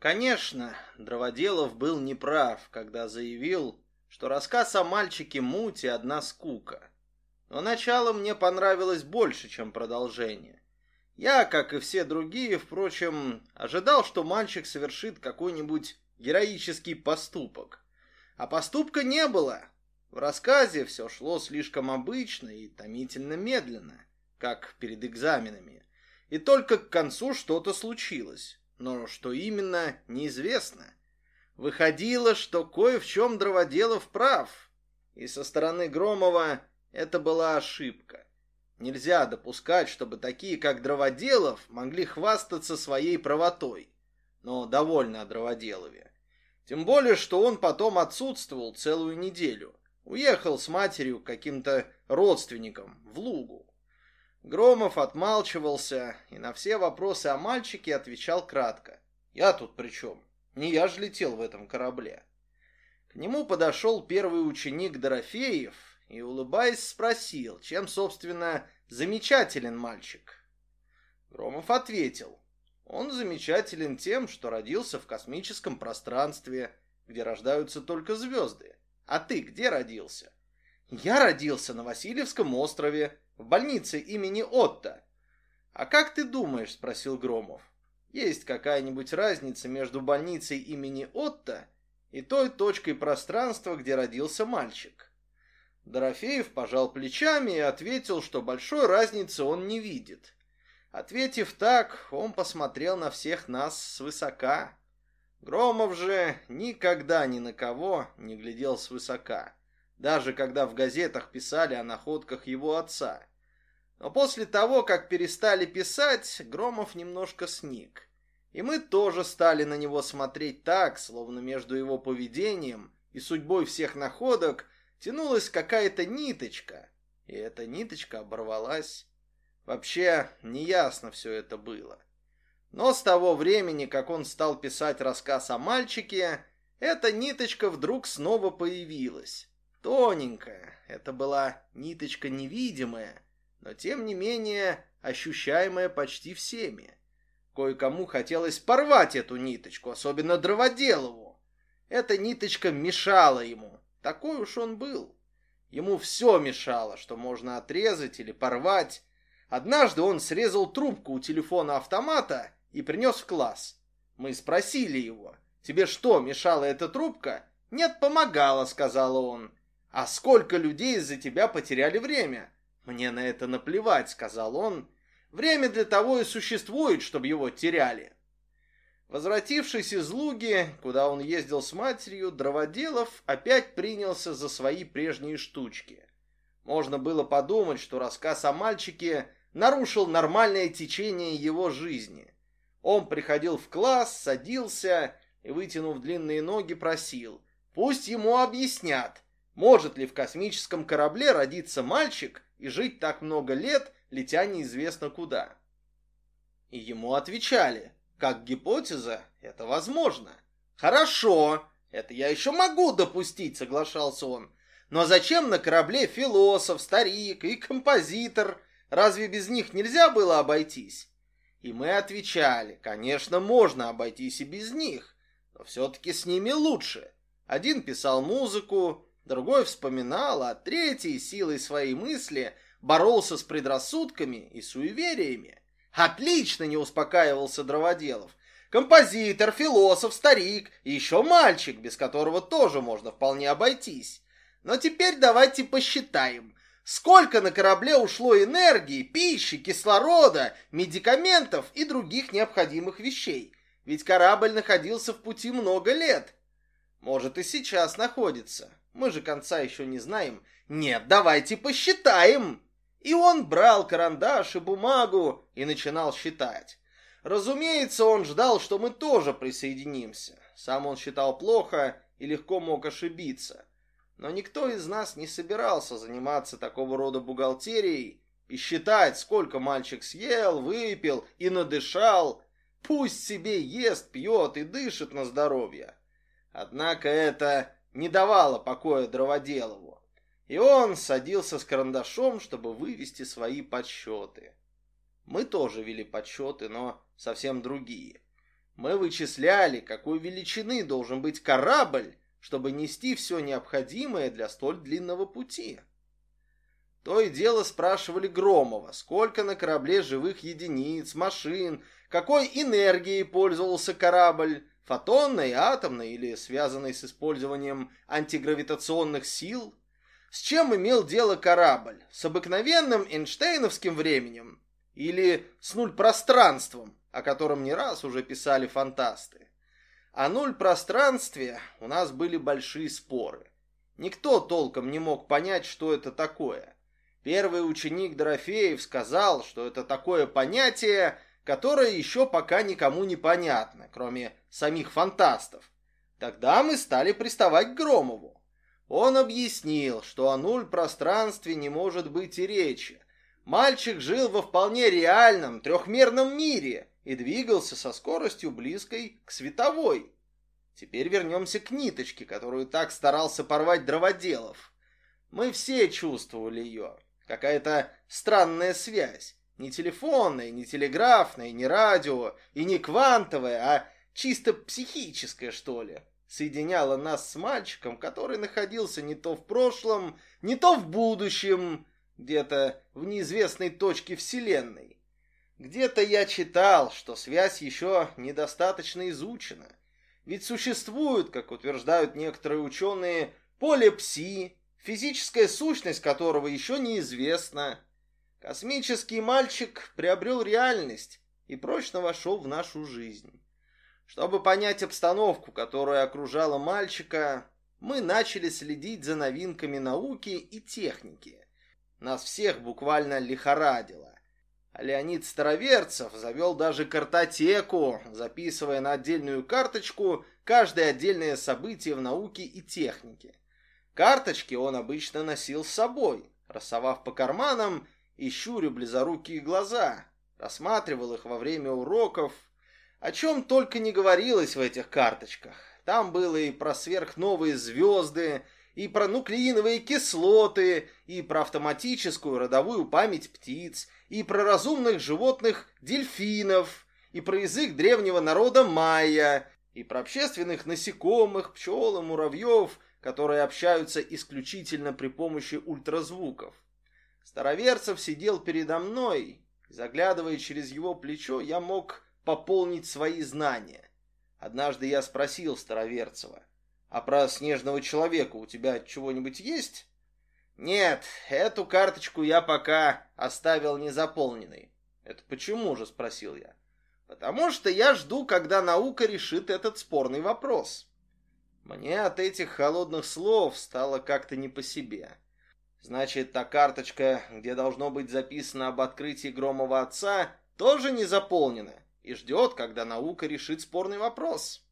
Конечно, Дроводелов был неправ, когда заявил, что рассказ о мальчике Мути одна скука. Но начало мне понравилось больше, чем продолжение. Я, как и все другие, впрочем, ожидал, что мальчик совершит какой-нибудь героический поступок. А поступка не было. В рассказе все шло слишком обычно и томительно медленно, как перед экзаменами. И только к концу что-то случилось. Но что именно, неизвестно. Выходило, что кое в чем Дроводелов прав. И со стороны Громова это была ошибка. Нельзя допускать, чтобы такие, как Дроводелов, могли хвастаться своей правотой. Но довольно о Дроводелове. Тем более, что он потом отсутствовал целую неделю. Уехал с матерью к каким-то родственникам в Лугу. Громов отмалчивался и на все вопросы о мальчике отвечал кратко. «Я тут при чем? Не я же летел в этом корабле». К нему подошел первый ученик Дорофеев и, улыбаясь, спросил, чем, собственно, замечателен мальчик. Громов ответил, он замечателен тем, что родился в космическом пространстве, где рождаются только звезды. А ты где родился? Я родился на Васильевском острове, в больнице имени Отто. А как ты думаешь, спросил Громов, есть какая-нибудь разница между больницей имени Отто и той точкой пространства, где родился мальчик? Дорофеев пожал плечами и ответил, что большой разницы он не видит. Ответив так, он посмотрел на всех нас свысока. Громов же никогда ни на кого не глядел свысока, даже когда в газетах писали о находках его отца. Но после того, как перестали писать, Громов немножко сник. И мы тоже стали на него смотреть так, словно между его поведением и судьбой всех находок тянулась какая-то ниточка, и эта ниточка оборвалась. Вообще, неясно все это было. Но с того времени, как он стал писать рассказ о мальчике, эта ниточка вдруг снова появилась. Тоненькая, это была ниточка невидимая, но тем не менее ощущаемая почти всеми. Кое-кому хотелось порвать эту ниточку, особенно Дроводелову. Эта ниточка мешала ему, такой уж он был. Ему все мешало, что можно отрезать или порвать. Однажды он срезал трубку у телефона автомата и принес в класс. Мы спросили его, тебе что, мешала эта трубка? Нет, помогала, сказал он. А сколько людей из-за тебя потеряли время? Мне на это наплевать, сказал он. Время для того и существует, чтобы его теряли. Возвратившись из Луги, куда он ездил с матерью, Дроводелов опять принялся за свои прежние штучки. Можно было подумать, что рассказ о мальчике нарушил нормальное течение его жизни. Он приходил в класс, садился и, вытянув длинные ноги, просил, пусть ему объяснят, может ли в космическом корабле родиться мальчик и жить так много лет, летя неизвестно куда. И ему отвечали – как гипотеза, это возможно. Хорошо, это я еще могу допустить, соглашался он. Но зачем на корабле философ, старик и композитор? Разве без них нельзя было обойтись? И мы отвечали, конечно, можно обойтись и без них, но все-таки с ними лучше. Один писал музыку, другой вспоминал, а третий силой своей мысли боролся с предрассудками и суевериями. Отлично не успокаивался Дроводелов. Композитор, философ, старик и еще мальчик, без которого тоже можно вполне обойтись. Но теперь давайте посчитаем, сколько на корабле ушло энергии, пищи, кислорода, медикаментов и других необходимых вещей. Ведь корабль находился в пути много лет. Может и сейчас находится. Мы же конца еще не знаем. Нет, давайте посчитаем. И он брал карандаш и бумагу и начинал считать. Разумеется, он ждал, что мы тоже присоединимся. Сам он считал плохо и легко мог ошибиться. Но никто из нас не собирался заниматься такого рода бухгалтерией и считать, сколько мальчик съел, выпил и надышал. Пусть себе ест, пьет и дышит на здоровье. Однако это не давало покоя Дроводелову и он садился с карандашом, чтобы вывести свои подсчеты. Мы тоже вели подсчеты, но совсем другие. Мы вычисляли, какой величины должен быть корабль, чтобы нести все необходимое для столь длинного пути. То и дело спрашивали Громова, сколько на корабле живых единиц, машин, какой энергией пользовался корабль, фотонной, атомной или связанной с использованием антигравитационных сил, с чем имел дело корабль, с обыкновенным Эйнштейновским временем или с нуль-пространством, о котором не раз уже писали фантасты. О нуль-пространстве у нас были большие споры. Никто толком не мог понять, что это такое. Первый ученик Дорофеев сказал, что это такое понятие, которое еще пока никому не понятно, кроме самих фантастов. Тогда мы стали приставать к Громову. Он объяснил, что о нуль-пространстве не может быть и речи. Мальчик жил во вполне реальном трехмерном мире и двигался со скоростью близкой к световой. Теперь вернемся к ниточке, которую так старался порвать Дроводелов. Мы все чувствовали ее. Какая-то странная связь. Не телефонная, не телеграфная, не радио и не квантовая, а чисто психическая, что ли. Соединяла нас с мальчиком, который находился не то в прошлом, не то в будущем, где-то в неизвестной точке Вселенной. Где-то я читал, что связь еще недостаточно изучена. Ведь существует, как утверждают некоторые ученые, поле пси, физическая сущность которого еще неизвестна. Космический мальчик приобрел реальность и прочно вошел в нашу жизнь. Чтобы понять обстановку, которая окружала мальчика, мы начали следить за новинками науки и техники. Нас всех буквально лихорадило. А Леонид Староверцев завел даже картотеку, записывая на отдельную карточку каждое отдельное событие в науке и технике. Карточки он обычно носил с собой, рассовав по карманам и щуря близорукие глаза, рассматривал их во время уроков. О чем только не говорилось в этих карточках. Там было и про сверхновые звезды, и про нуклеиновые кислоты, и про автоматическую родовую память птиц, и про разумных животных дельфинов, и про язык древнего народа майя, и про общественных насекомых, пчел и муравьев, которые общаются исключительно при помощи ультразвуков. Староверцев сидел передо мной, и, заглядывая через его плечо, я мог пополнить свои знания. Однажды я спросил Староверцева, а про снежного человека у тебя чего-нибудь есть? Нет, эту карточку я пока оставил незаполненной. Это почему же, спросил я. Потому что я жду, когда наука решит этот спорный вопрос. Мне от этих холодных слов стало как-то не по себе. Значит, та карточка, где должно быть записано об открытии Громова отца, тоже не заполнена и ждет, когда наука решит спорный вопрос.